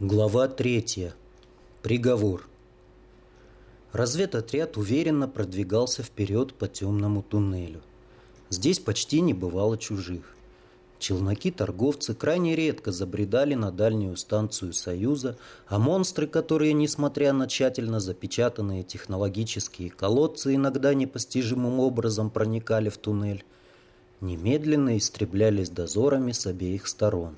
Глава третья. Приговор. Разведотряд уверенно продвигался вперед по темному туннелю. Здесь почти не бывало чужих. Челноки-торговцы крайне редко забредали на дальнюю станцию Союза, а монстры, которые, несмотря на тщательно запечатанные технологические колодцы, иногда непостижимым образом проникали в туннель, немедленно истреблялись дозорами с обеих сторон.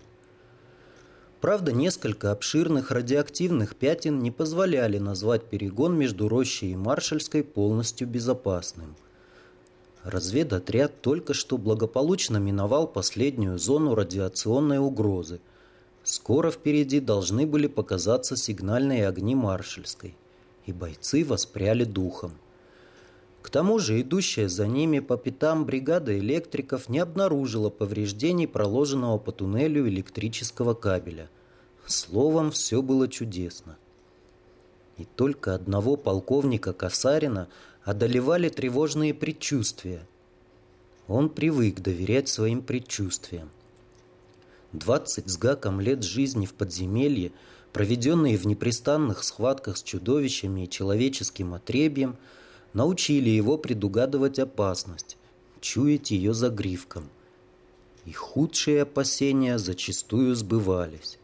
Правда, несколько обширных радиоактивных пятен не позволяли назвать перегон между Рощей и Маршальской полностью безопасным. Разведотряд только что благополучно миновал последнюю зону радиационной угрозы. Скоро впереди должны были показаться сигнальные огни Маршальской, и бойцы воспряли духом. К тому же идущая за ними по пятам бригада электриков не обнаружила повреждений проложенного по туннелю электрического кабеля. Словом, все было чудесно. И только одного полковника Касарина одолевали тревожные предчувствия. Он привык доверять своим предчувствиям. Двадцать с гаком лет жизни в подземелье, проведенные в непрестанных схватках с чудовищами и человеческим отребьем, научили его предугадывать опасность, чуять ее за гривком. И худшие опасения зачастую сбывались.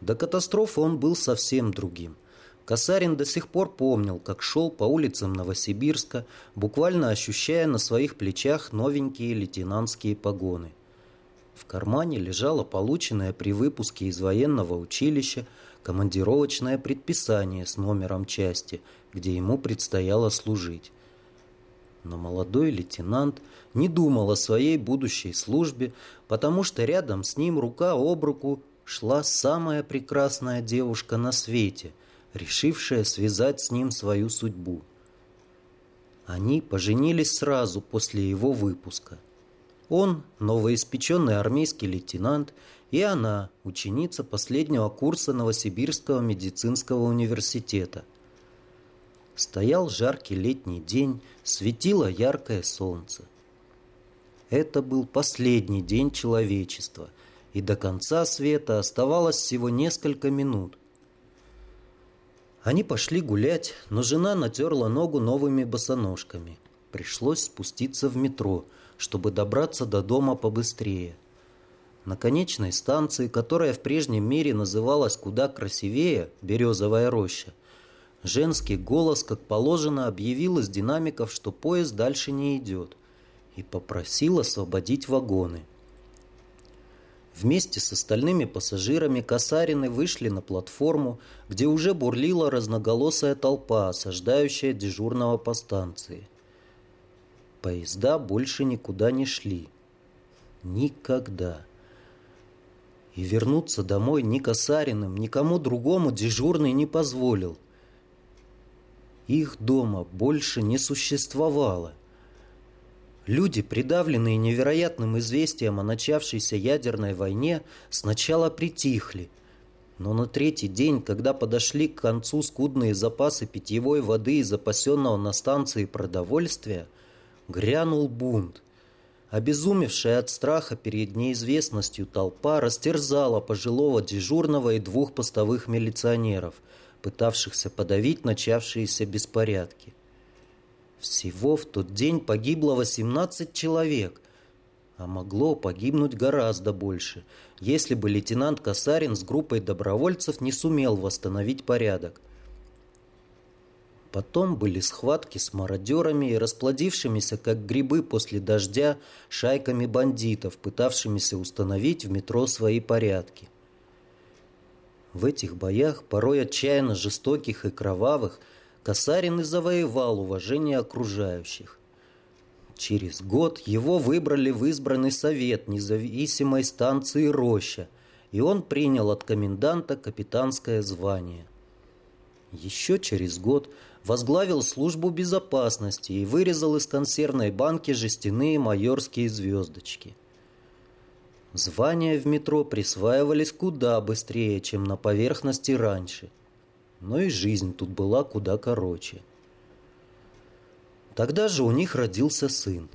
До катастрофы он был совсем другим. Касарин до сих пор помнил, как шел по улицам Новосибирска, буквально ощущая на своих плечах новенькие лейтенантские погоны. В кармане лежало полученное при выпуске из военного училища командировочное предписание с номером части, где ему предстояло служить. Но молодой лейтенант не думал о своей будущей службе, потому что рядом с ним рука об руку шла самая прекрасная девушка на свете, решившая связать с ним свою судьбу. Они поженились сразу после его выпуска. Он – новоиспеченный армейский лейтенант, и она – ученица последнего курса Новосибирского медицинского университета. Стоял жаркий летний день, светило яркое солнце. Это был последний день человечества – и до конца света оставалось всего несколько минут. Они пошли гулять, но жена натерла ногу новыми босоножками. Пришлось спуститься в метро, чтобы добраться до дома побыстрее. На конечной станции, которая в прежнем мире называлась куда красивее «Березовая роща», женский голос, как положено, объявил из динамиков, что поезд дальше не идет, и попросил освободить вагоны. Вместе с остальными пассажирами Касарины вышли на платформу, где уже бурлила разноголосая толпа, осаждающая дежурного по станции. Поезда больше никуда не шли. Никогда. И вернуться домой ни Касариным, никому другому дежурный не позволил. Их дома больше не существовало. Люди, придавленные невероятным известием о начавшейся ядерной войне, сначала притихли. Но на третий день, когда подошли к концу скудные запасы питьевой воды и запасенного на станции продовольствия, грянул бунт. Обезумевшая от страха перед неизвестностью толпа растерзала пожилого дежурного и двух постовых милиционеров, пытавшихся подавить начавшиеся беспорядки. Всего в тот день погибло 18 человек, а могло погибнуть гораздо больше, если бы лейтенант Касарин с группой добровольцев не сумел восстановить порядок. Потом были схватки с мародерами и расплодившимися, как грибы после дождя, шайками бандитов, пытавшимися установить в метро свои порядки. В этих боях, порой отчаянно жестоких и кровавых, Касарин и завоевал уважение окружающих. Через год его выбрали в избранный совет независимой станции «Роща», и он принял от коменданта капитанское звание. Еще через год возглавил службу безопасности и вырезал из консервной банки жестяные майорские звездочки. Звания в метро присваивались куда быстрее, чем на поверхности раньше – но и жизнь тут была куда короче. Тогда же у них родился сын.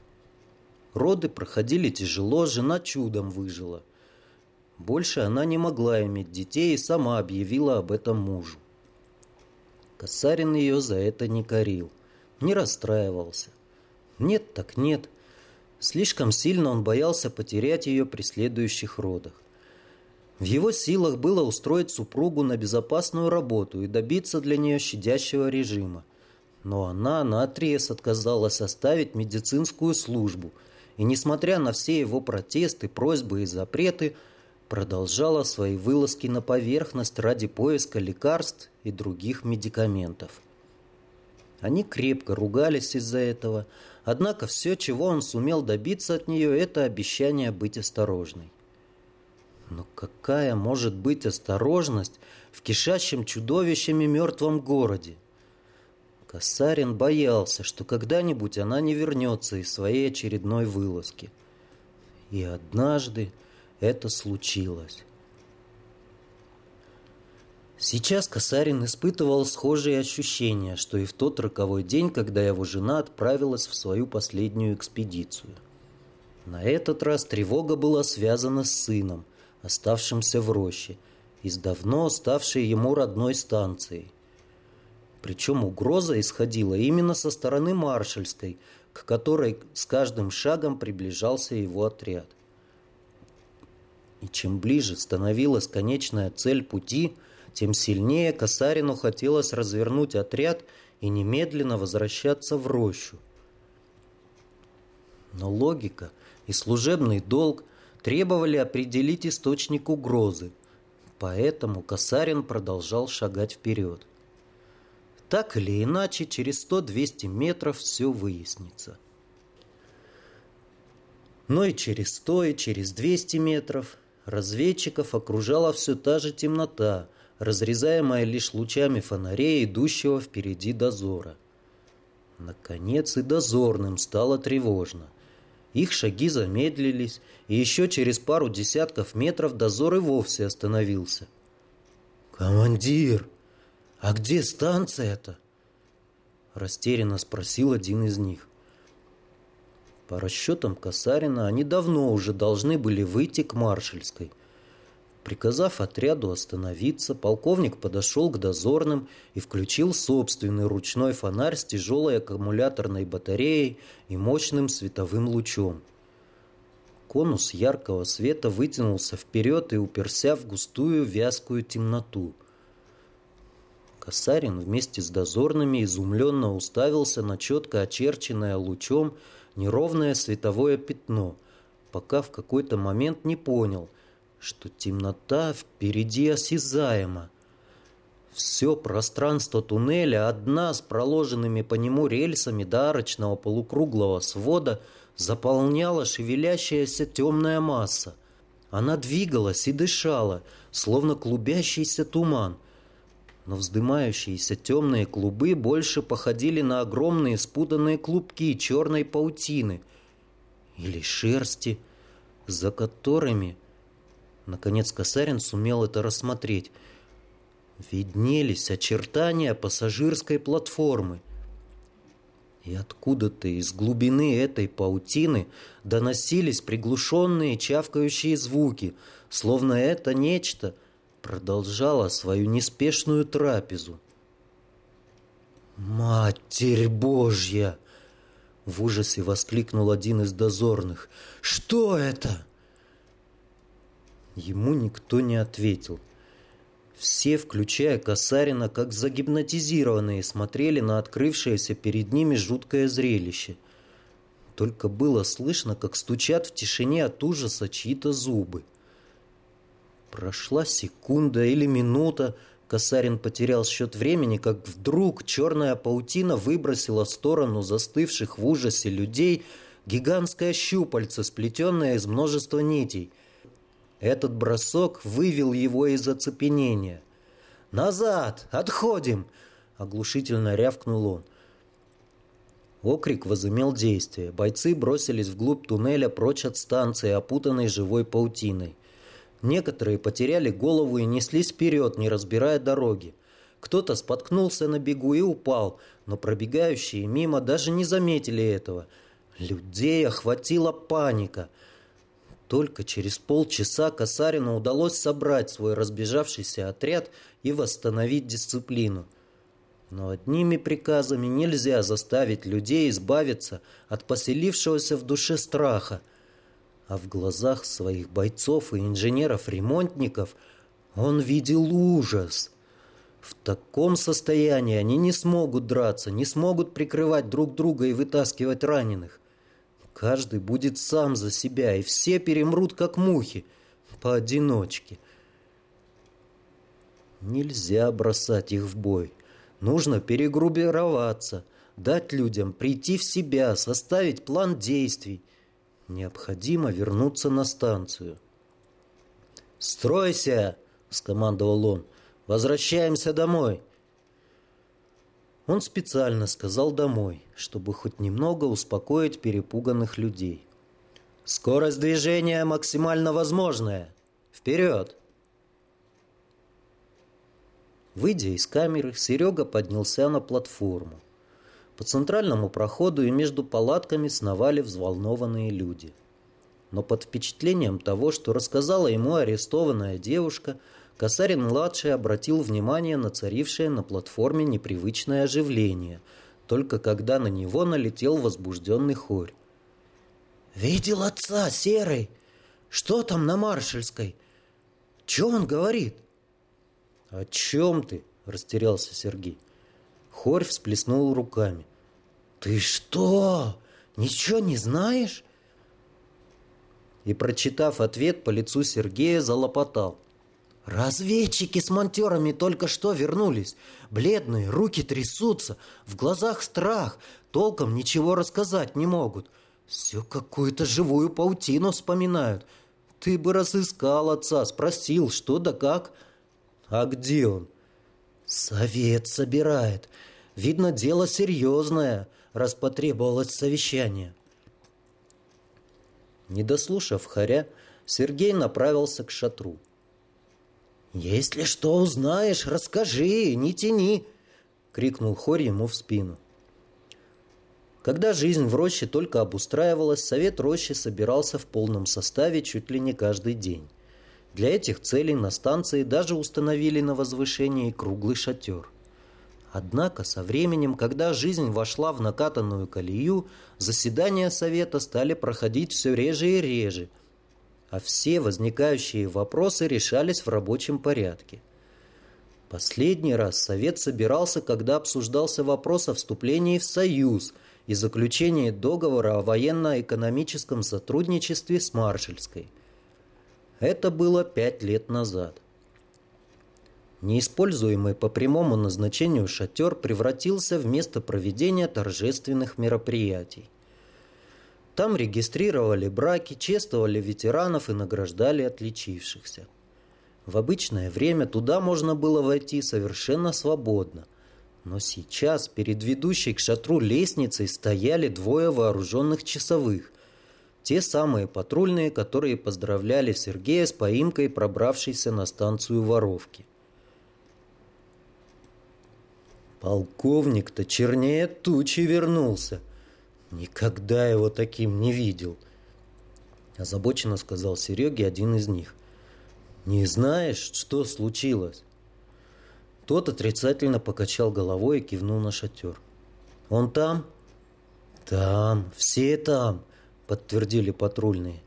Роды проходили тяжело, жена чудом выжила. Больше она не могла иметь детей и сама объявила об этом мужу. Косарин ее за это не корил, не расстраивался. Нет так нет. Слишком сильно он боялся потерять ее при следующих родах. В его силах было устроить супругу на безопасную работу и добиться для нее щадящего режима. Но она наотрез отказалась оставить медицинскую службу и, несмотря на все его протесты, просьбы и запреты, продолжала свои вылазки на поверхность ради поиска лекарств и других медикаментов. Они крепко ругались из-за этого, однако все, чего он сумел добиться от нее, это обещание быть осторожной. Но какая может быть осторожность в кишащем чудовищами мертвом городе? Косарин боялся, что когда-нибудь она не вернется из своей очередной вылазки. И однажды это случилось. Сейчас Косарин испытывал схожие ощущения, что и в тот роковой день, когда его жена отправилась в свою последнюю экспедицию. На этот раз тревога была связана с сыном, оставшимся в роще, из давно ставшей ему родной станцией. Причем угроза исходила именно со стороны Маршальской, к которой с каждым шагом приближался его отряд. И чем ближе становилась конечная цель пути, тем сильнее Касарину хотелось развернуть отряд и немедленно возвращаться в рощу. Но логика и служебный долг требовали определить источник угрозы, поэтому Касарин продолжал шагать вперед. Так или иначе, через 100-200 метров все выяснится. Но и через 100, и через 200 метров разведчиков окружала все та же темнота, разрезаемая лишь лучами фонарей, идущего впереди дозора. Наконец и дозорным стало тревожно. Их шаги замедлились, и еще через пару десятков метров дозор и вовсе остановился. «Командир, а где станция-то?» Растерянно спросил один из них. По расчетам Касарина, они давно уже должны были выйти к Маршальской – Приказав отряду остановиться, полковник подошел к дозорным и включил собственный ручной фонарь с тяжелой аккумуляторной батареей и мощным световым лучом. Конус яркого света вытянулся вперед и уперся в густую вязкую темноту. Косарин вместе с дозорными изумленно уставился на четко очерченное лучом неровное световое пятно, пока в какой-то момент не понял – что темнота впереди осязаема. Все пространство туннеля, одна с проложенными по нему рельсами до арочного полукруглого свода, заполняла шевелящаяся темная масса. Она двигалась и дышала, словно клубящийся туман. Но вздымающиеся темные клубы больше походили на огромные спутанные клубки черной паутины или шерсти, за которыми Наконец Косарин сумел это рассмотреть. Виднелись очертания пассажирской платформы. И откуда-то из глубины этой паутины доносились приглушенные чавкающие звуки, словно это нечто продолжало свою неспешную трапезу. «Матерь Божья!» — в ужасе воскликнул один из дозорных. «Что это?» Ему никто не ответил. Все, включая Касарина, как загипнотизированные, смотрели на открывшееся перед ними жуткое зрелище. Только было слышно, как стучат в тишине от ужаса чьи-то зубы. Прошла секунда или минута, Касарин потерял счет времени, как вдруг черная паутина выбросила сторону застывших в ужасе людей гигантское щупальце, сплетенное из множества нитей – этот бросок вывел его из оцепенения. «Назад! Отходим!» — оглушительно рявкнул он. Окрик возымел действие. Бойцы бросились вглубь туннеля прочь от станции, опутанной живой паутиной. Некоторые потеряли голову и неслись вперед, не разбирая дороги. Кто-то споткнулся на бегу и упал, но пробегающие мимо даже не заметили этого. Людей охватила паника — Только через полчаса Касарину удалось собрать свой разбежавшийся отряд и восстановить дисциплину. Но одними приказами нельзя заставить людей избавиться от поселившегося в душе страха. А в глазах своих бойцов и инженеров-ремонтников он видел ужас. В таком состоянии они не смогут драться, не смогут прикрывать друг друга и вытаскивать раненых. Каждый будет сам за себя, и все перемрут, как мухи, поодиночке. Нельзя бросать их в бой. Нужно перегруппироваться, дать людям прийти в себя, составить план действий. Необходимо вернуться на станцию. «Стройся!» — скомандовал он. «Возвращаемся домой!» Он специально сказал домой, чтобы хоть немного успокоить перепуганных людей. «Скорость движения максимально возможная! Вперед!» Выйдя из камеры, Серега поднялся на платформу. По центральному проходу и между палатками сновали взволнованные люди. Но под впечатлением того, что рассказала ему арестованная девушка, Касарин-младший обратил внимание на царившее на платформе непривычное оживление, только когда на него налетел возбужденный хорь. «Видел отца, Серый? Что там на Маршальской? Че он говорит?» «О чем ты?» – растерялся Сергей. Хорь всплеснул руками. «Ты что? Ничего не знаешь?» И, прочитав ответ, по лицу Сергея залопотал. «Разведчики с монтерами только что вернулись. Бледные, руки трясутся, в глазах страх, толком ничего рассказать не могут. Все какую-то живую паутину вспоминают. Ты бы разыскал отца, спросил, что да как». А где он? Совет собирает. Видно, дело серьезное, раз потребовалось совещание. Не дослушав Харя, Сергей направился к шатру. «Если что узнаешь, расскажи, не тяни!» — крикнул Хорь ему в спину. Когда жизнь в роще только обустраивалась, совет рощи собирался в полном составе чуть ли не каждый день. Для этих целей на станции даже установили на возвышении круглый шатер. Однако со временем, когда жизнь вошла в накатанную колею, заседания Совета стали проходить все реже и реже, а все возникающие вопросы решались в рабочем порядке. Последний раз Совет собирался, когда обсуждался вопрос о вступлении в Союз и заключении договора о военно-экономическом сотрудничестве с Маршальской – это было пять лет назад. Неиспользуемый по прямому назначению шатер превратился в место проведения торжественных мероприятий. Там регистрировали браки, чествовали ветеранов и награждали отличившихся. В обычное время туда можно было войти совершенно свободно. Но сейчас перед ведущей к шатру лестницей стояли двое вооруженных часовых, те самые патрульные, которые поздравляли Сергея с поимкой, пробравшейся на станцию воровки. Полковник-то чернее тучи вернулся. Никогда его таким не видел. Озабоченно сказал Сереге один из них. Не знаешь, что случилось? Тот отрицательно покачал головой и кивнул на шатер. Он там? Там, все там подтвердили патрульные.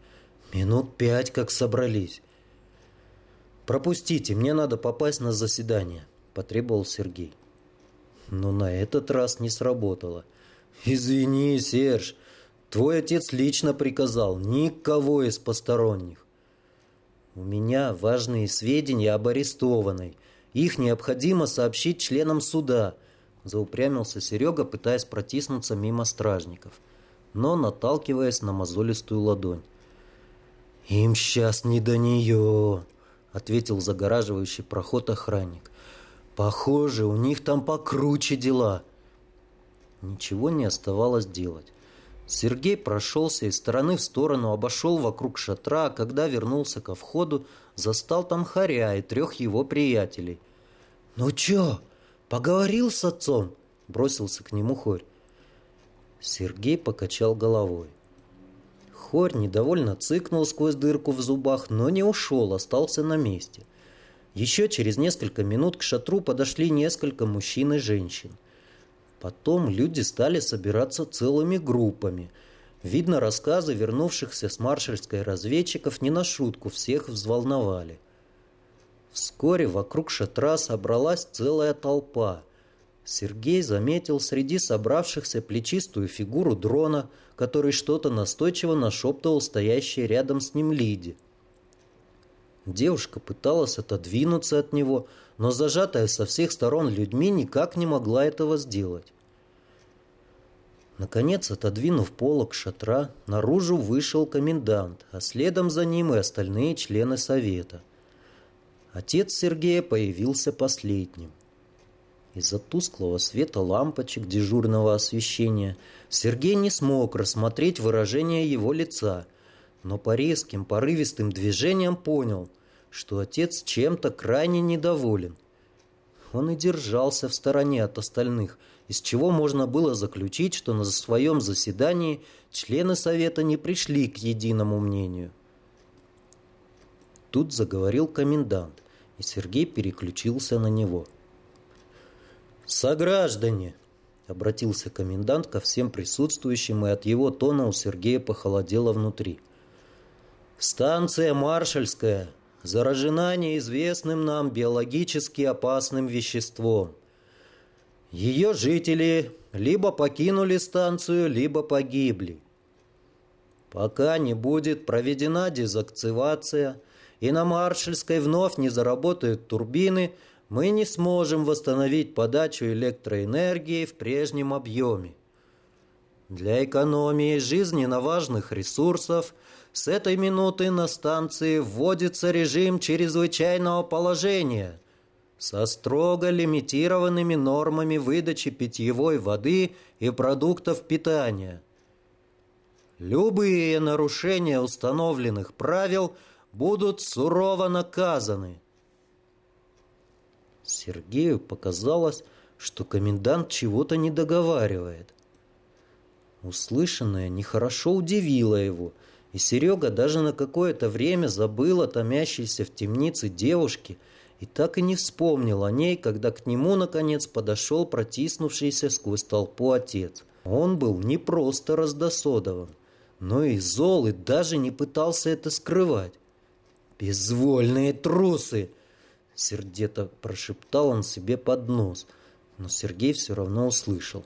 Минут пять как собрались. «Пропустите, мне надо попасть на заседание», – потребовал Сергей. Но на этот раз не сработало. «Извини, Серж, твой отец лично приказал никого из посторонних. У меня важные сведения об арестованной. Их необходимо сообщить членам суда», – заупрямился Серега, пытаясь протиснуться мимо стражников но наталкиваясь на мозолистую ладонь. «Им сейчас не до нее», — ответил загораживающий проход охранник. «Похоже, у них там покруче дела». Ничего не оставалось делать. Сергей прошелся из стороны в сторону, обошел вокруг шатра, а когда вернулся ко входу, застал там Харя и трех его приятелей. «Ну чё, поговорил с отцом?» – бросился к нему Хорь. Сергей покачал головой. Хорь недовольно цыкнул сквозь дырку в зубах, но не ушел, остался на месте. Еще через несколько минут к шатру подошли несколько мужчин и женщин. Потом люди стали собираться целыми группами. Видно, рассказы вернувшихся с маршальской разведчиков не на шутку всех взволновали. Вскоре вокруг шатра собралась целая толпа. Сергей заметил среди собравшихся плечистую фигуру дрона, который что-то настойчиво нашептывал стоящей рядом с ним Лиде. Девушка пыталась отодвинуться от него, но зажатая со всех сторон людьми никак не могла этого сделать. Наконец, отодвинув полок шатра, наружу вышел комендант, а следом за ним и остальные члены совета – Отец Сергея появился последним. Из-за тусклого света лампочек дежурного освещения Сергей не смог рассмотреть выражение его лица, но по резким порывистым движениям понял, что отец чем-то крайне недоволен. Он и держался в стороне от остальных, из чего можно было заключить, что на своем заседании члены совета не пришли к единому мнению. Тут заговорил комендант и Сергей переключился на него. «Сограждане!» — обратился комендант ко всем присутствующим, и от его тона у Сергея похолодело внутри. «Станция Маршальская заражена неизвестным нам биологически опасным веществом. Ее жители либо покинули станцию, либо погибли. Пока не будет проведена дезактивация, и на Маршальской вновь не заработают турбины, мы не сможем восстановить подачу электроэнергии в прежнем объеме. Для экономии жизненно важных ресурсов с этой минуты на станции вводится режим чрезвычайного положения со строго лимитированными нормами выдачи питьевой воды и продуктов питания. Любые нарушения установленных правил – будут сурово наказаны. Сергею показалось, что комендант чего-то не договаривает. Услышанное нехорошо удивило его, и Серега даже на какое-то время забыл о томящейся в темнице девушке и так и не вспомнил о ней, когда к нему, наконец, подошел протиснувшийся сквозь толпу отец. Он был не просто раздосодован, но и зол, и даже не пытался это скрывать. «Безвольные трусы!» Сердито прошептал он себе под нос, но Сергей все равно услышал.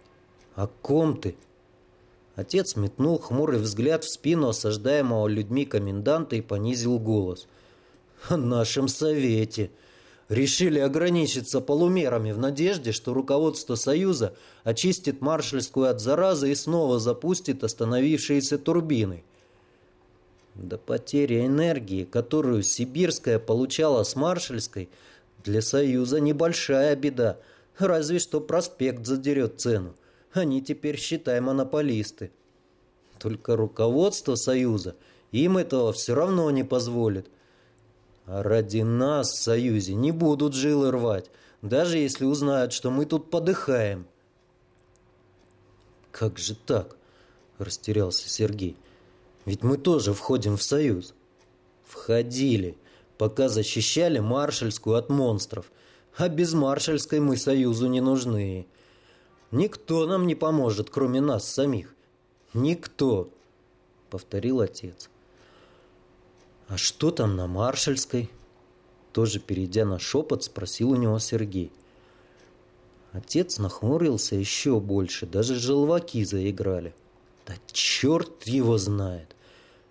«О ком ты?» Отец метнул хмурый взгляд в спину осаждаемого людьми коменданта и понизил голос. «О нашем совете!» Решили ограничиться полумерами в надежде, что руководство Союза очистит маршальскую от заразы и снова запустит остановившиеся турбины. До потери энергии, которую Сибирская получала с Маршальской, для Союза небольшая беда. Разве что проспект задерет цену. Они теперь, считай, монополисты. Только руководство Союза им этого все равно не позволит. А ради нас в Союзе не будут жилы рвать, даже если узнают, что мы тут подыхаем. «Как же так?» – растерялся Сергей. Ведь мы тоже входим в союз. Входили, пока защищали маршальскую от монстров. А без маршальской мы союзу не нужны. Никто нам не поможет, кроме нас самих. Никто, повторил отец. А что там на маршальской? Тоже перейдя на шепот, спросил у него Сергей. Отец нахмурился еще больше, даже желваки заиграли. Да черт его знает.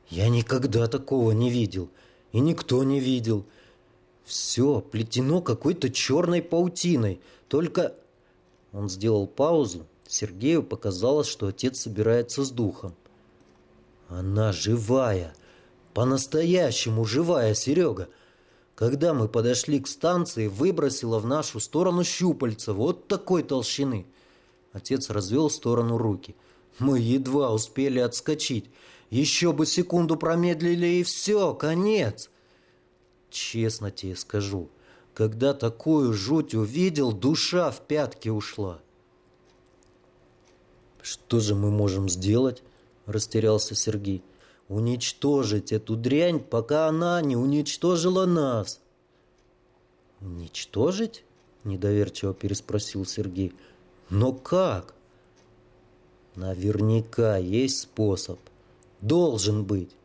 Я никогда такого не видел. И никто не видел. Все плетено какой-то черной паутиной. Только... Он сделал паузу. Сергею показалось, что отец собирается с духом. Она живая. По-настоящему живая, Серега. Когда мы подошли к станции, выбросила в нашу сторону щупальца вот такой толщины. Отец развел в сторону руки – мы едва успели отскочить. Еще бы секунду промедлили, и все, конец. Честно тебе скажу, когда такую жуть увидел, душа в пятки ушла. «Что же мы можем сделать?» – растерялся Сергей. уничтожить эту дрянь, пока она не уничтожила нас. «Уничтожить?» – недоверчиво переспросил Сергей. «Но как?» «Наверняка есть способ. Должен быть».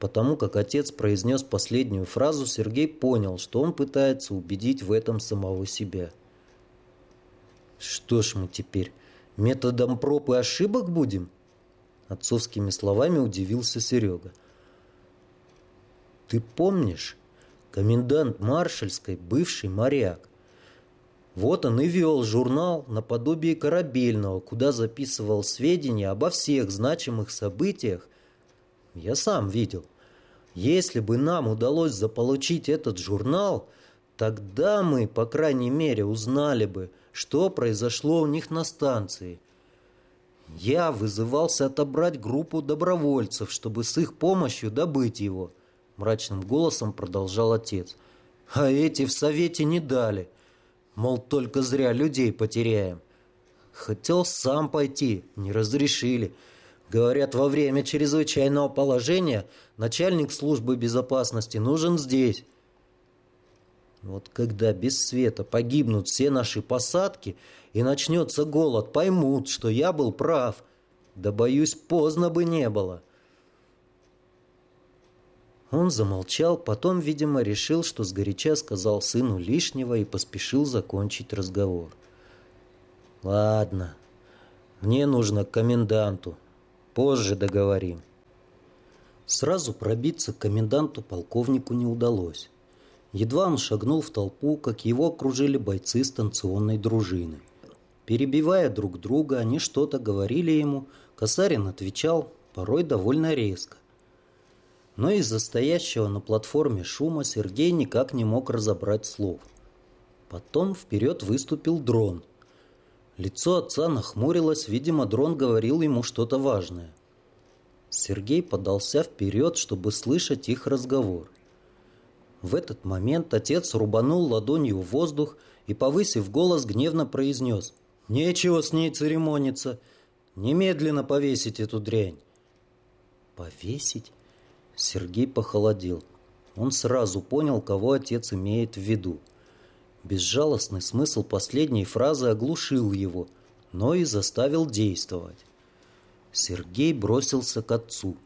Потому как отец произнес последнюю фразу, Сергей понял, что он пытается убедить в этом самого себя. «Что ж мы теперь, методом проб и ошибок будем?» Отцовскими словами удивился Серега. «Ты помнишь, комендант Маршальской, бывший моряк. Вот он и вел журнал наподобие корабельного, куда записывал сведения обо всех значимых событиях. Я сам видел. Если бы нам удалось заполучить этот журнал, тогда мы, по крайней мере, узнали бы, что произошло у них на станции. Я вызывался отобрать группу добровольцев, чтобы с их помощью добыть его – мрачным голосом продолжал отец. А эти в совете не дали. Мол, только зря людей потеряем. Хотел сам пойти, не разрешили. Говорят, во время чрезвычайного положения начальник службы безопасности нужен здесь. Вот когда без света погибнут все наши посадки и начнется голод, поймут, что я был прав. Да, боюсь, поздно бы не было. Он замолчал, потом, видимо, решил, что сгоряча сказал сыну лишнего и поспешил закончить разговор. «Ладно, мне нужно к коменданту. Позже договорим». Сразу пробиться к коменданту полковнику не удалось. Едва он шагнул в толпу, как его окружили бойцы станционной дружины. Перебивая друг друга, они что-то говорили ему, Касарин отвечал, порой довольно резко но из-за стоящего на платформе шума Сергей никак не мог разобрать слов. Потом вперед выступил дрон. Лицо отца нахмурилось, видимо, дрон говорил ему что-то важное. Сергей подался вперед, чтобы слышать их разговор. В этот момент отец рубанул ладонью в воздух и, повысив голос, гневно произнес «Нечего с ней церемониться! Немедленно повесить эту дрянь!» «Повесить?» Сергей похолодел. Он сразу понял, кого отец имеет в виду. Безжалостный смысл последней фразы оглушил его, но и заставил действовать. Сергей бросился к отцу.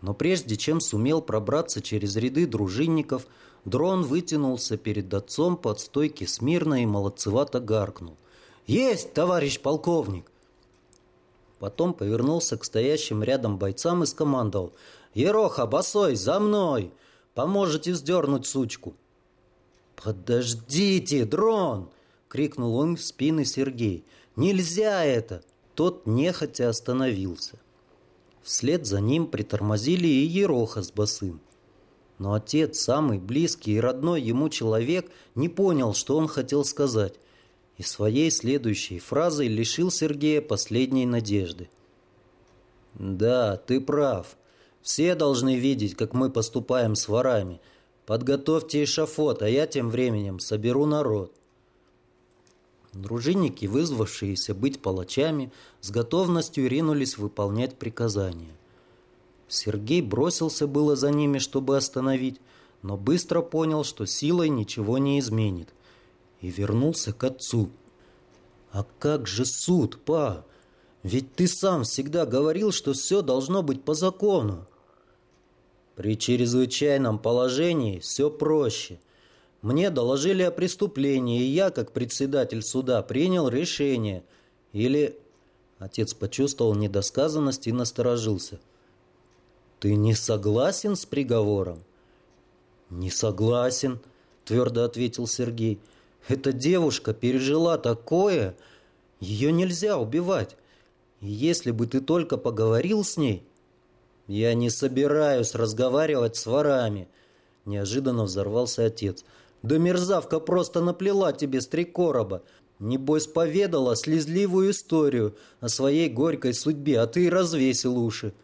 Но прежде чем сумел пробраться через ряды дружинников, дрон вытянулся перед отцом под стойки смирно и молодцевато гаркнул. «Есть, товарищ полковник!» Потом повернулся к стоящим рядом бойцам и скомандовал Ероха, босой, за мной! Поможете сдернуть сучку!» «Подождите, дрон!» — крикнул он в спины Сергей. «Нельзя это!» Тот нехотя остановился. Вслед за ним притормозили и Ероха с босым. Но отец, самый близкий и родной ему человек, не понял, что он хотел сказать, и своей следующей фразой лишил Сергея последней надежды. «Да, ты прав. Все должны видеть, как мы поступаем с ворами. Подготовьте эшафот, а я тем временем соберу народ. Дружинники, вызвавшиеся быть палачами, с готовностью ринулись выполнять приказания. Сергей бросился было за ними, чтобы остановить, но быстро понял, что силой ничего не изменит, и вернулся к отцу. «А как же суд, па? Ведь ты сам всегда говорил, что все должно быть по закону». При чрезвычайном положении все проще. Мне доложили о преступлении, и я, как председатель суда, принял решение. Или... Отец почувствовал недосказанность и насторожился. «Ты не согласен с приговором?» «Не согласен», — твердо ответил Сергей. «Эта девушка пережила такое, ее нельзя убивать. И если бы ты только поговорил с ней, «Я не собираюсь разговаривать с ворами», – неожиданно взорвался отец. «Да мерзавка просто наплела тебе с три короба. Небось, поведала слезливую историю о своей горькой судьбе, а ты развесил уши.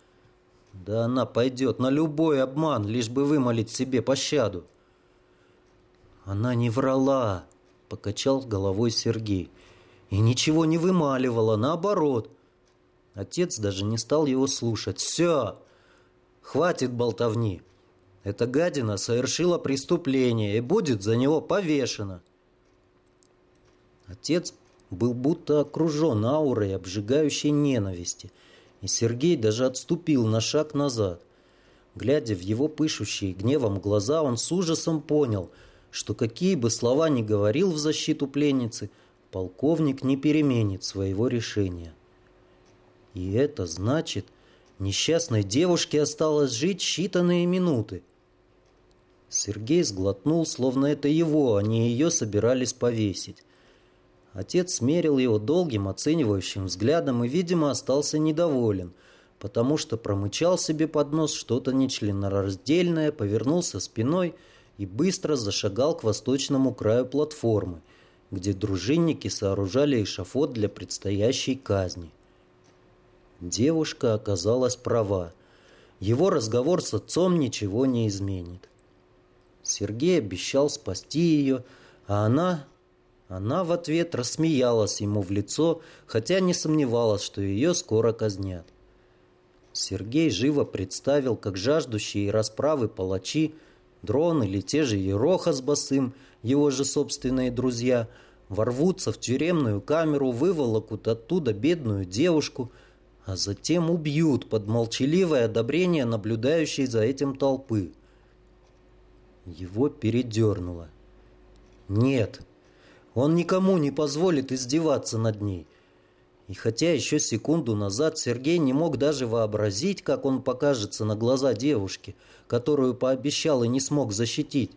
Да она пойдет на любой обман, лишь бы вымолить себе пощаду». «Она не врала», – покачал головой Сергей. «И ничего не вымаливала, наоборот». Отец даже не стал его слушать. «Все, хватит болтовни. Эта гадина совершила преступление и будет за него повешена. Отец был будто окружен аурой обжигающей ненависти, и Сергей даже отступил на шаг назад. Глядя в его пышущие гневом глаза, он с ужасом понял, что какие бы слова ни говорил в защиту пленницы, полковник не переменит своего решения. И это значит, несчастной девушке осталось жить считанные минуты – Сергей сглотнул, словно это его, а не ее собирались повесить. Отец смерил его долгим оценивающим взглядом и, видимо, остался недоволен, потому что промычал себе под нос что-то нечленораздельное, повернулся спиной и быстро зашагал к восточному краю платформы, где дружинники сооружали эшафот для предстоящей казни. Девушка оказалась права. Его разговор с отцом ничего не изменит. Сергей обещал спасти ее, а она... Она в ответ рассмеялась ему в лицо, хотя не сомневалась, что ее скоро казнят. Сергей живо представил, как жаждущие расправы палачи, дрон или те же Ероха с Басым, его же собственные друзья, ворвутся в тюремную камеру, выволокут оттуда бедную девушку, а затем убьют под молчаливое одобрение наблюдающей за этим толпы. Его передернуло. Нет, он никому не позволит издеваться над ней. И хотя еще секунду назад Сергей не мог даже вообразить, как он покажется на глаза девушки, которую пообещал и не смог защитить,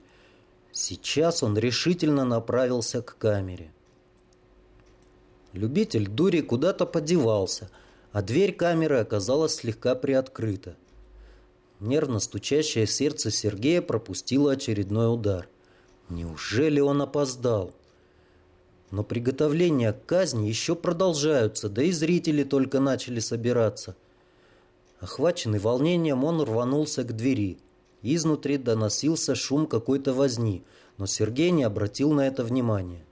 сейчас он решительно направился к камере. Любитель дури куда-то подевался, а дверь камеры оказалась слегка приоткрыта. Нервно стучащее сердце Сергея пропустило очередной удар. Неужели он опоздал? Но приготовления к казни еще продолжаются, да и зрители только начали собираться. Охваченный волнением, он рванулся к двери. Изнутри доносился шум какой-то возни, но Сергей не обратил на это внимания.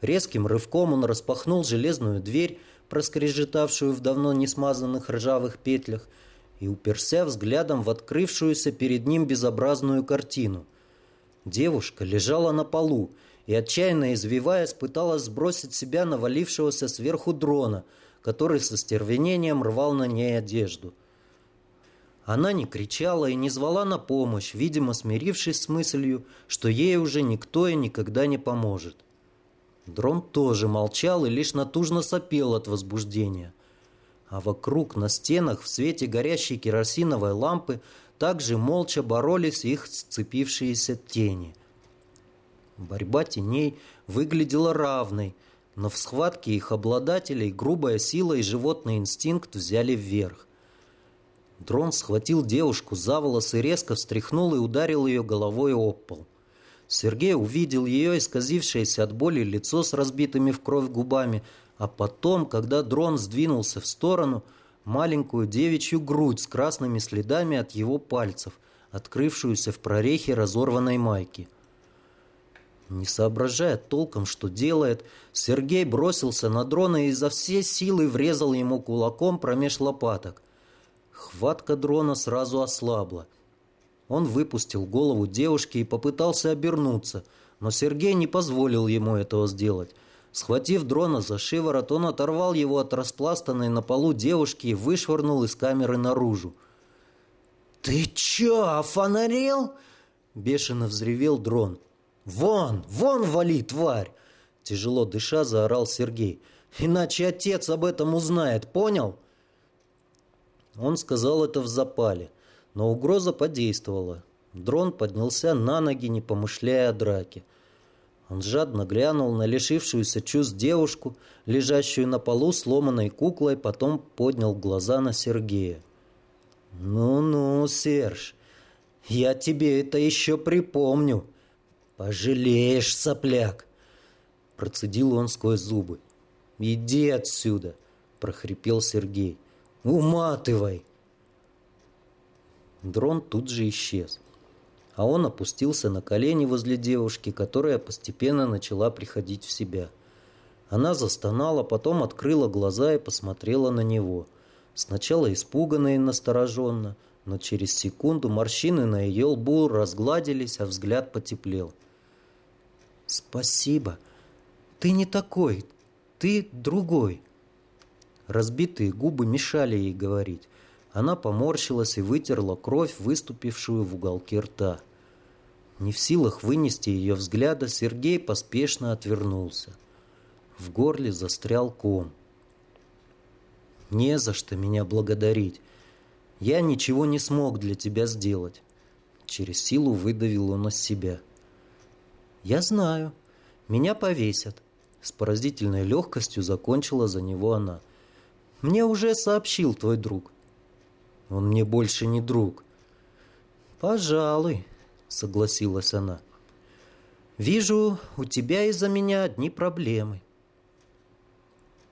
Резким рывком он распахнул железную дверь, проскрежетавшую в давно не смазанных ржавых петлях, и уперся взглядом в открывшуюся перед ним безобразную картину. Девушка лежала на полу и, отчаянно извиваясь, пыталась сбросить себя навалившегося сверху дрона, который со стервенением рвал на ней одежду. Она не кричала и не звала на помощь, видимо, смирившись с мыслью, что ей уже никто и никогда не поможет. Дрон тоже молчал и лишь натужно сопел от возбуждения а вокруг на стенах в свете горящей керосиновой лампы также молча боролись их сцепившиеся тени. Борьба теней выглядела равной, но в схватке их обладателей грубая сила и животный инстинкт взяли вверх. Дрон схватил девушку за волосы, резко встряхнул и ударил ее головой об пол. Сергей увидел ее исказившееся от боли лицо с разбитыми в кровь губами – а потом, когда дрон сдвинулся в сторону, маленькую девичью грудь с красными следами от его пальцев, открывшуюся в прорехе разорванной майки. Не соображая толком, что делает, Сергей бросился на дрона и изо всей силы врезал ему кулаком промеж лопаток. Хватка дрона сразу ослабла. Он выпустил голову девушки и попытался обернуться, но Сергей не позволил ему этого сделать. Схватив дрона за шиворот, он оторвал его от распластанной на полу девушки и вышвырнул из камеры наружу. «Ты чё, офонарел?» – бешено взревел дрон. «Вон, вон вали, тварь!» – тяжело дыша заорал Сергей. «Иначе отец об этом узнает, понял?» Он сказал это в запале, но угроза подействовала. Дрон поднялся на ноги, не помышляя о драке. Он жадно глянул на лишившуюся чувств девушку, лежащую на полу сломанной куклой, потом поднял глаза на Сергея. «Ну-ну, Серж, я тебе это еще припомню. Пожалеешь, сопляк!» Процедил он сквозь зубы. «Иди отсюда!» – прохрипел Сергей. «Уматывай!» Дрон тут же исчез а он опустился на колени возле девушки, которая постепенно начала приходить в себя. Она застонала, потом открыла глаза и посмотрела на него. Сначала испуганно и настороженно, но через секунду морщины на ее лбу разгладились, а взгляд потеплел. «Спасибо. Ты не такой. Ты другой». Разбитые губы мешали ей говорить. Она поморщилась и вытерла кровь, выступившую в уголке рта. Не в силах вынести ее взгляда, Сергей поспешно отвернулся. В горле застрял ком. «Не за что меня благодарить. Я ничего не смог для тебя сделать». Через силу выдавил он из себя. «Я знаю. Меня повесят». С поразительной легкостью закончила за него она. «Мне уже сообщил твой друг». «Он мне больше не друг». «Пожалуй», — согласилась она. «Вижу, у тебя из-за меня одни проблемы».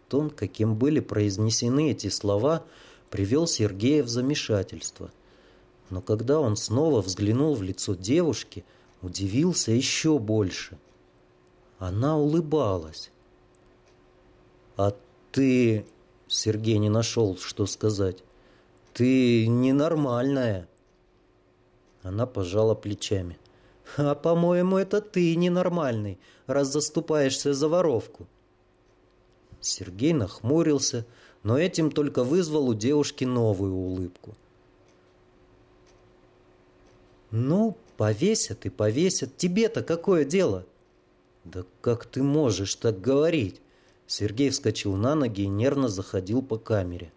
Тон, каким были произнесены эти слова, привел Сергея в замешательство. Но когда он снова взглянул в лицо девушки, удивился еще больше. Она улыбалась. «А ты...» — Сергей не нашел, что сказать. «Ты ненормальная». Она пожала плечами. «А, по-моему, это ты ненормальный, раз заступаешься за воровку». Сергей нахмурился, но этим только вызвал у девушки новую улыбку. «Ну, повесят и повесят. Тебе-то какое дело?» «Да как ты можешь так говорить?» Сергей вскочил на ноги и нервно заходил по камере.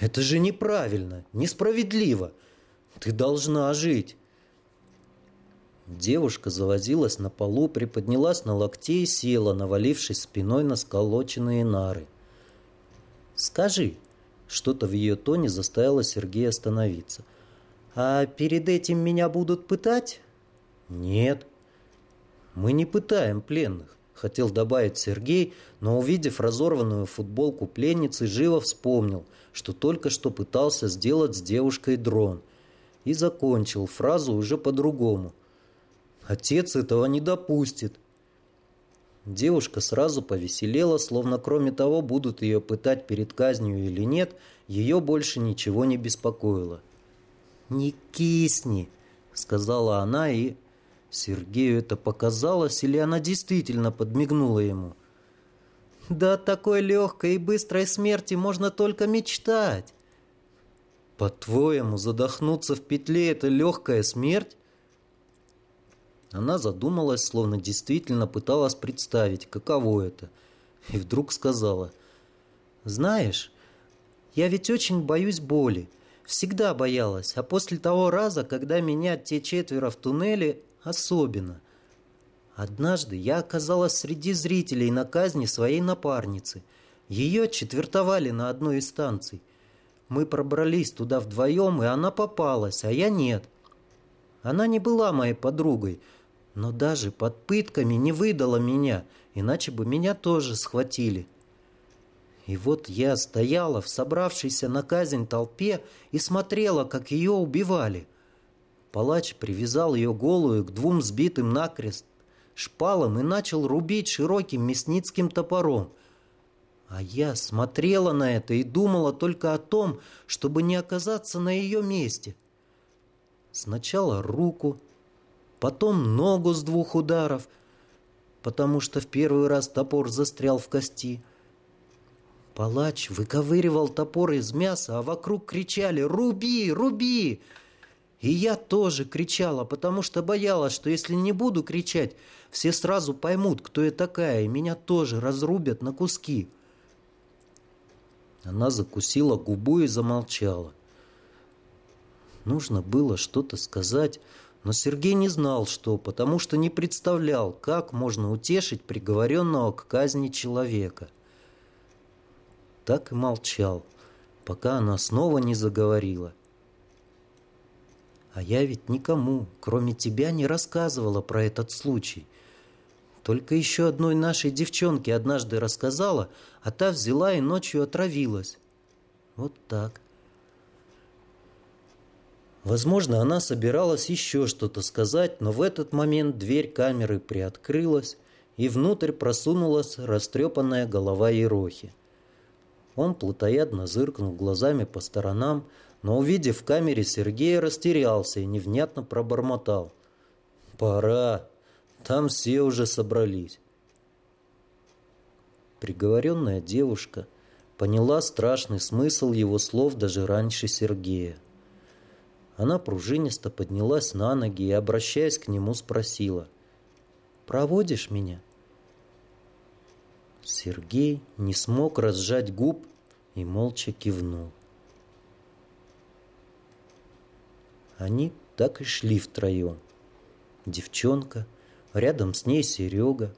«Это же неправильно, несправедливо. Ты должна жить». Девушка завозилась на полу, приподнялась на локте и села, навалившись спиной на сколоченные нары. «Скажи», — что-то в ее тоне заставило Сергея остановиться. «А перед этим меня будут пытать?» «Нет». «Мы не пытаем пленных», — хотел добавить Сергей, но, увидев разорванную футболку пленницы, живо вспомнил, что только что пытался сделать с девушкой дрон, и закончил фразу уже по-другому — Отец этого не допустит. Девушка сразу повеселела, словно кроме того, будут ее пытать перед казнью или нет, ее больше ничего не беспокоило. «Не кисни», — сказала она, и Сергею это показалось, или она действительно подмигнула ему. «Да от такой легкой и быстрой смерти можно только мечтать». «По-твоему, задохнуться в петле — это легкая смерть?» Она задумалась, словно действительно пыталась представить, каково это. И вдруг сказала, «Знаешь, я ведь очень боюсь боли. Всегда боялась, а после того раза, когда меня те четверо в туннеле, особенно. Однажды я оказалась среди зрителей на казни своей напарницы. Ее четвертовали на одной из станций. Мы пробрались туда вдвоем, и она попалась, а я нет. Она не была моей подругой, но даже под пытками не выдала меня, иначе бы меня тоже схватили. И вот я стояла в собравшейся на казнь толпе и смотрела, как ее убивали. Палач привязал ее голую к двум сбитым накрест шпалам и начал рубить широким мясницким топором. А я смотрела на это и думала только о том, чтобы не оказаться на ее месте. Сначала руку, потом ногу с двух ударов, потому что в первый раз топор застрял в кости. Палач выковыривал топор из мяса, а вокруг кричали «Руби! Руби!» И я тоже кричала, потому что боялась, что если не буду кричать, все сразу поймут, кто я такая, и меня тоже разрубят на куски. Она закусила губу и замолчала. Нужно было что-то сказать, но Сергей не знал, что, потому что не представлял, как можно утешить приговоренного к казни человека. Так и молчал, пока она снова не заговорила. А я ведь никому, кроме тебя, не рассказывала про этот случай. Только еще одной нашей девчонке однажды рассказала, а та взяла и ночью отравилась. Вот так. Возможно, она собиралась еще что-то сказать, но в этот момент дверь камеры приоткрылась, и внутрь просунулась растрепанная голова Ерохи. Он плотоядно зыркнул глазами по сторонам, но, увидев в камере Сергея, растерялся и невнятно пробормотал. «Пора. Там все уже собрались». Приговоренная девушка поняла страшный смысл его слов даже раньше Сергея. Она пружинисто поднялась на ноги и, обращаясь к нему, спросила. «Проводишь меня?» Сергей не смог разжать губ и молча кивнул. Они так и шли втроем. Девчонка, рядом с ней Серега,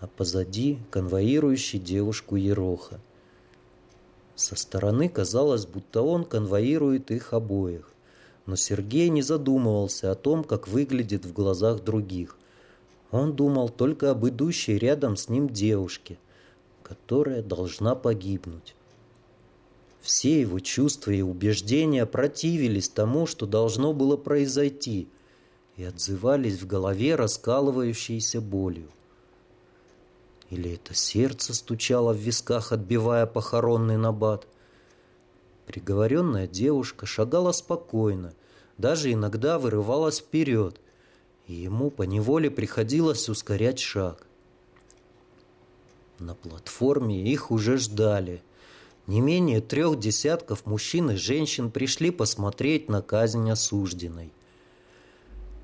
а позади конвоирующий девушку Ероха. Со стороны казалось, будто он конвоирует их обоих. Но Сергей не задумывался о том, как выглядит в глазах других. Он думал только об идущей рядом с ним девушке, которая должна погибнуть. Все его чувства и убеждения противились тому, что должно было произойти, и отзывались в голове раскалывающейся болью. Или это сердце стучало в висках, отбивая похоронный набат? Приговоренная девушка шагала спокойно, даже иногда вырывалась вперед, и ему поневоле приходилось ускорять шаг. На платформе их уже ждали. Не менее трех десятков мужчин и женщин пришли посмотреть на казнь осужденной.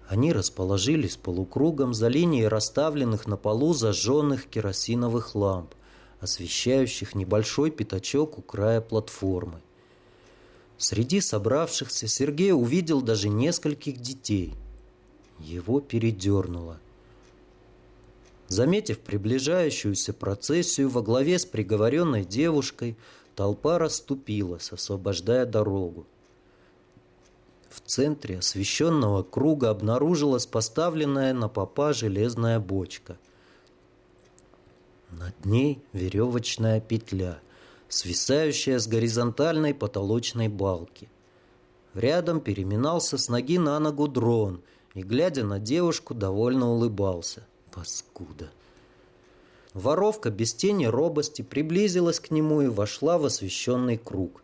Они расположились полукругом за линией расставленных на полу зажженных керосиновых ламп, освещающих небольшой пятачок у края платформы. Среди собравшихся Сергей увидел даже нескольких детей. Его передернуло. Заметив приближающуюся процессию во главе с приговоренной девушкой, толпа расступилась, освобождая дорогу. В центре освещенного круга обнаружилась поставленная на попа железная бочка. Над ней веревочная петля, свисающая с горизонтальной потолочной балки. Рядом переминался с ноги на ногу дрон и, глядя на девушку, довольно улыбался. Паскуда! Воровка без тени робости приблизилась к нему и вошла в освещенный круг.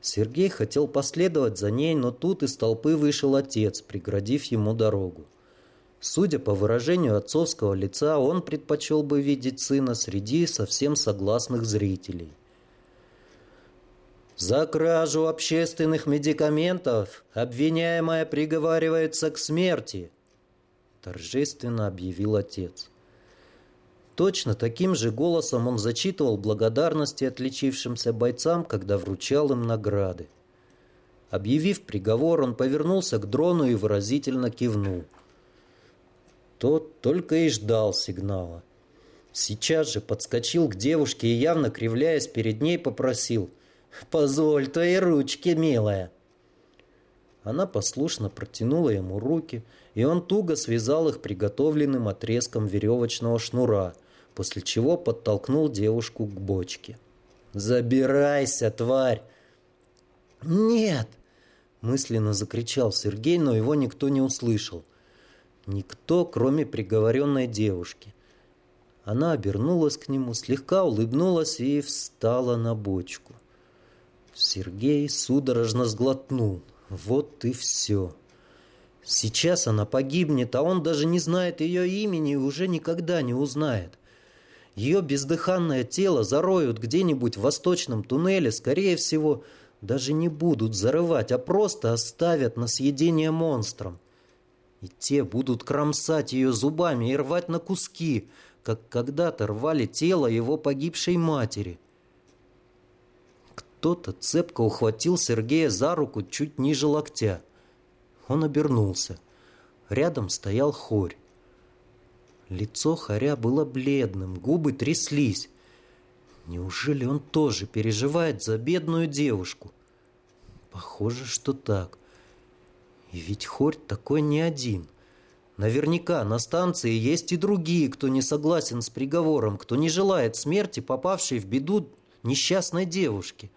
Сергей хотел последовать за ней, но тут из толпы вышел отец, преградив ему дорогу. Судя по выражению отцовского лица, он предпочел бы видеть сына среди совсем согласных зрителей. «За кражу общественных медикаментов обвиняемая приговаривается к смерти», торжественно объявил отец. Точно таким же голосом он зачитывал благодарности отличившимся бойцам, когда вручал им награды. Объявив приговор, он повернулся к дрону и выразительно кивнул. Тот только и ждал сигнала. Сейчас же подскочил к девушке и, явно кривляясь перед ней, попросил «Позволь твои ручки, милая». Она послушно протянула ему руки, и он туго связал их приготовленным отрезком веревочного шнура – после чего подтолкнул девушку к бочке. «Забирайся, тварь!» «Нет!» – мысленно закричал Сергей, но его никто не услышал. Никто, кроме приговоренной девушки. Она обернулась к нему, слегка улыбнулась и встала на бочку. Сергей судорожно сглотнул. Вот и все. Сейчас она погибнет, а он даже не знает ее имени и уже никогда не узнает. Ее бездыханное тело зароют где-нибудь в восточном туннеле, скорее всего, даже не будут зарывать, а просто оставят на съедение монстрам. И те будут кромсать ее зубами и рвать на куски, как когда-то рвали тело его погибшей матери. Кто-то цепко ухватил Сергея за руку чуть ниже локтя. Он обернулся. Рядом стоял хорь. Лицо Харя было бледным, губы тряслись. Неужели он тоже переживает за бедную девушку? Похоже, что так. И ведь Хорь такой не один. Наверняка на станции есть и другие, кто не согласен с приговором, кто не желает смерти попавшей в беду несчастной девушки.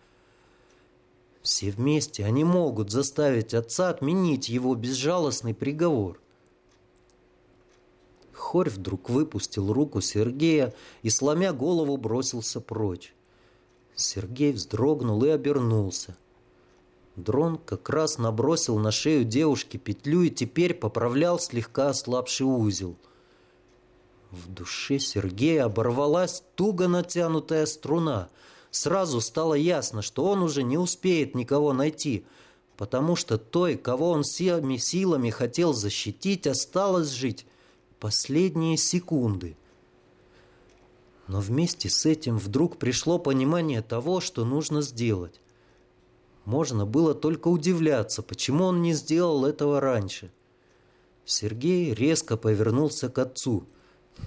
Все вместе они могут заставить отца отменить его безжалостный приговор. Хорь вдруг выпустил руку Сергея и, сломя голову, бросился прочь. Сергей вздрогнул и обернулся. Дрон как раз набросил на шею девушки петлю и теперь поправлял слегка ослабший узел. В душе Сергея оборвалась туго натянутая струна. Сразу стало ясно, что он уже не успеет никого найти, потому что той, кого он всеми силами хотел защитить, осталось жить последние секунды. Но вместе с этим вдруг пришло понимание того, что нужно сделать. Можно было только удивляться, почему он не сделал этого раньше. Сергей резко повернулся к отцу.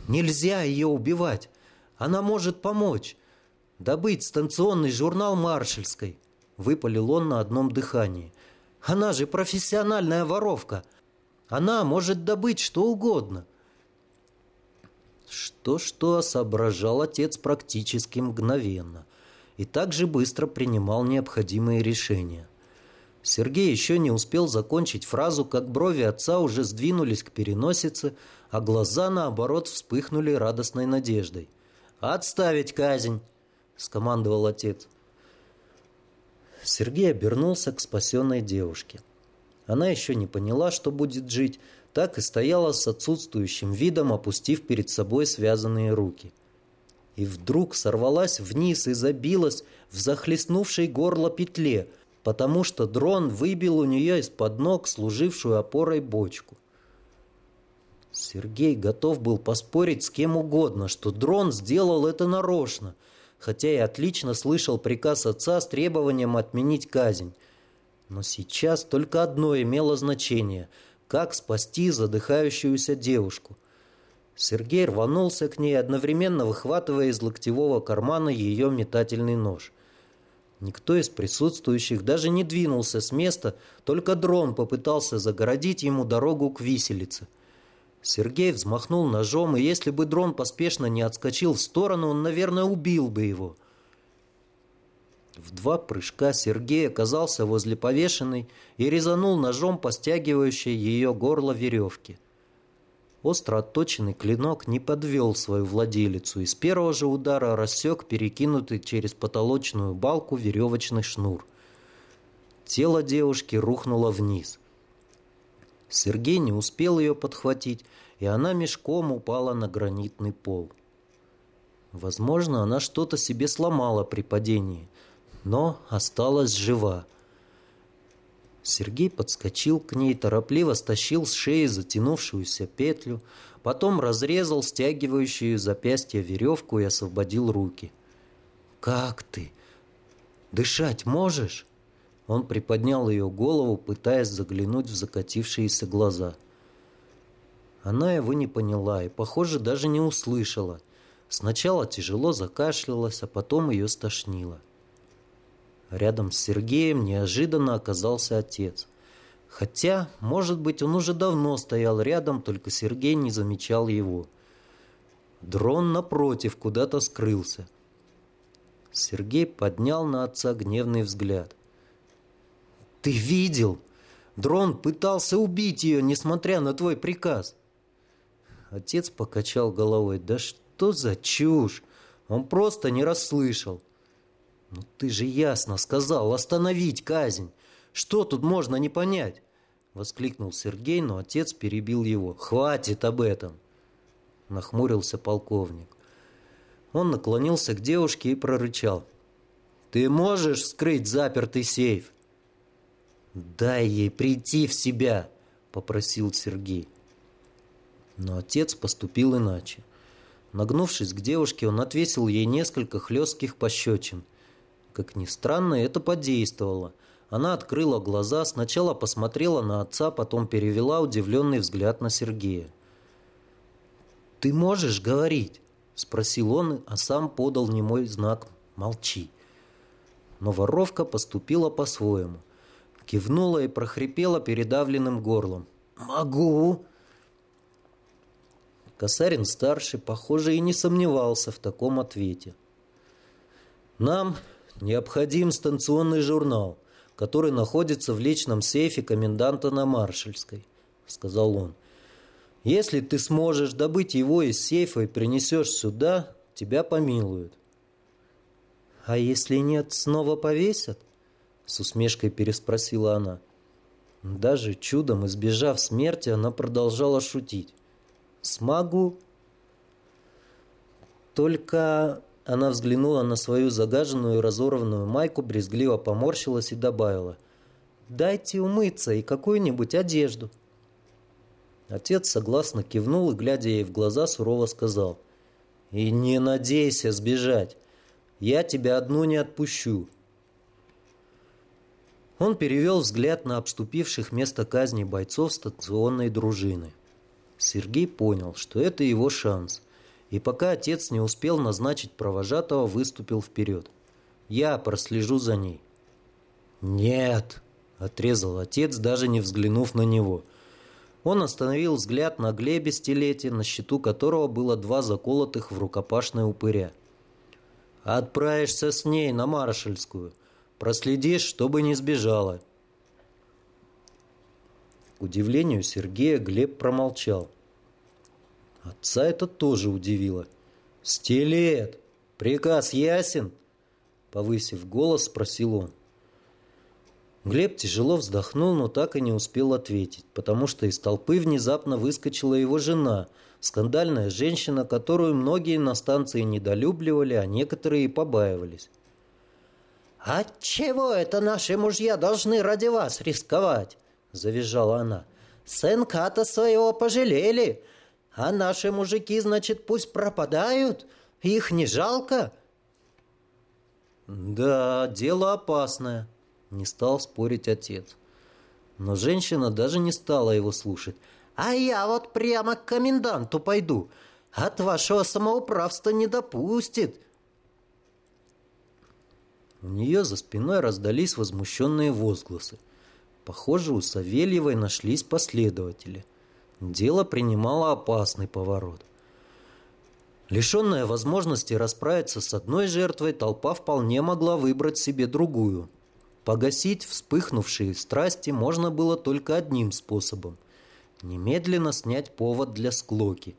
«Нельзя ее убивать! Она может помочь! Добыть станционный журнал Маршальской!» Выпалил он на одном дыхании. «Она же профессиональная воровка! Она может добыть что угодно!» Что-что соображал отец практически мгновенно и также быстро принимал необходимые решения. Сергей еще не успел закончить фразу, как брови отца уже сдвинулись к переносице, а глаза, наоборот, вспыхнули радостной надеждой. «Отставить казнь!» — скомандовал отец. Сергей обернулся к спасенной девушке. Она еще не поняла, что будет жить, так и стояла с отсутствующим видом, опустив перед собой связанные руки — и вдруг сорвалась вниз и забилась в захлестнувшей горло петле, потому что дрон выбил у нее из-под ног служившую опорой бочку. Сергей готов был поспорить с кем угодно, что дрон сделал это нарочно, хотя и отлично слышал приказ отца с требованием отменить казнь. Но сейчас только одно имело значение – как спасти задыхающуюся девушку – Сергей рванулся к ней, одновременно выхватывая из локтевого кармана ее метательный нож. Никто из присутствующих даже не двинулся с места, только дрон попытался загородить ему дорогу к виселице. Сергей взмахнул ножом, и если бы дрон поспешно не отскочил в сторону, он, наверное, убил бы его. В два прыжка Сергей оказался возле повешенной и резанул ножом по стягивающей ее горло веревки. Остро отточенный клинок не подвел свою владелицу и с первого же удара рассек перекинутый через потолочную балку веревочный шнур. Тело девушки рухнуло вниз. Сергей не успел ее подхватить, и она мешком упала на гранитный пол. Возможно, она что-то себе сломала при падении, но осталась жива. Сергей подскочил к ней, торопливо стащил с шеи затянувшуюся петлю, потом разрезал стягивающую запястье веревку и освободил руки. «Как ты? Дышать можешь?» Он приподнял ее голову, пытаясь заглянуть в закатившиеся глаза. Она его не поняла и, похоже, даже не услышала. Сначала тяжело закашлялась, а потом ее стошнило. Рядом с Сергеем неожиданно оказался отец. Хотя, может быть, он уже давно стоял рядом, только Сергей не замечал его. Дрон, напротив, куда-то скрылся. Сергей поднял на отца гневный взгляд. «Ты видел? Дрон пытался убить ее, несмотря на твой приказ!» Отец покачал головой. «Да что за чушь! Он просто не расслышал!» «Ну ты же ясно сказал остановить казнь! Что тут можно не понять?» Воскликнул Сергей, но отец перебил его. «Хватит об этом!» Нахмурился полковник. Он наклонился к девушке и прорычал. «Ты можешь скрыть запертый сейф?» «Дай ей прийти в себя!» Попросил Сергей. Но отец поступил иначе. Нагнувшись к девушке, он отвесил ей несколько хлестких пощечин – как ни странно, это подействовало. Она открыла глаза, сначала посмотрела на отца, потом перевела удивленный взгляд на Сергея. «Ты можешь говорить?» – спросил он, а сам подал немой знак «Молчи». Но воровка поступила по-своему. Кивнула и прохрипела передавленным горлом. «Могу!» Косарин-старший, похоже, и не сомневался в таком ответе. «Нам необходим станционный журнал, который находится в личном сейфе коменданта на Маршальской», — сказал он. «Если ты сможешь добыть его из сейфа и принесешь сюда, тебя помилуют». «А если нет, снова повесят?» С усмешкой переспросила она. Даже чудом избежав смерти, она продолжала шутить. «Смогу». Только она взглянула на свою загаженную и разорванную майку, брезгливо поморщилась и добавила. «Дайте умыться и какую-нибудь одежду». Отец согласно кивнул и, глядя ей в глаза, сурово сказал. «И не надейся сбежать. Я тебя одну не отпущу». Он перевел взгляд на обступивших место казни бойцов стационной дружины. Сергей понял, что это его шанс, и пока отец не успел назначить провожатого, выступил вперед. «Я прослежу за ней». «Нет!» – отрезал отец, даже не взглянув на него. Он остановил взгляд на Глебе стилете, на счету которого было два заколотых в рукопашное упыря. «Отправишься с ней на Маршальскую. Проследишь, чтобы не сбежала». К удивлению Сергея Глеб промолчал. Отца это тоже удивило. «Стилет! Приказ ясен?» Повысив голос, спросил он. Глеб тяжело вздохнул, но так и не успел ответить, потому что из толпы внезапно выскочила его жена, скандальная женщина, которую многие на станции недолюбливали, а некоторые и побаивались. «Отчего это наши мужья должны ради вас рисковать?» – завизжала она. «Сынка-то своего пожалели, а наши мужики, значит, пусть пропадают, их не жалко?» «Да, дело опасное», – не стал спорить отец. Но женщина даже не стала его слушать. «А я вот прямо к коменданту пойду. От вашего самоуправства не допустит». У нее за спиной раздались возмущенные возгласы. Похоже, у Савельевой нашлись последователи – дело принимало опасный поворот. Лишенная возможности расправиться с одной жертвой, толпа вполне могла выбрать себе другую. Погасить вспыхнувшие страсти можно было только одним способом – немедленно снять повод для склоки.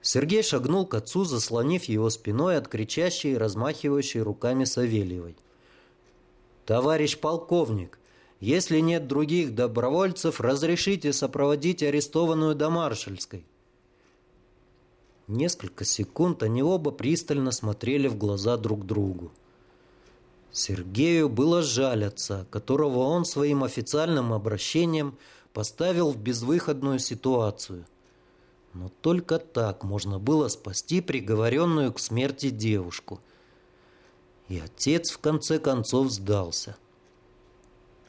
Сергей шагнул к отцу, заслонив его спиной от кричащей и размахивающей руками Савельевой. «Товарищ полковник, если нет других добровольцев, разрешите сопроводить арестованную до Маршальской». Несколько секунд они оба пристально смотрели в глаза друг другу. Сергею было жаль отца, которого он своим официальным обращением поставил в безвыходную ситуацию. Но только так можно было спасти приговоренную к смерти девушку. И отец в конце концов сдался –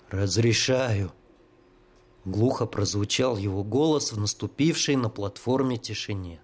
«Разрешаю!» Глухо прозвучал его голос в наступившей на платформе тишине.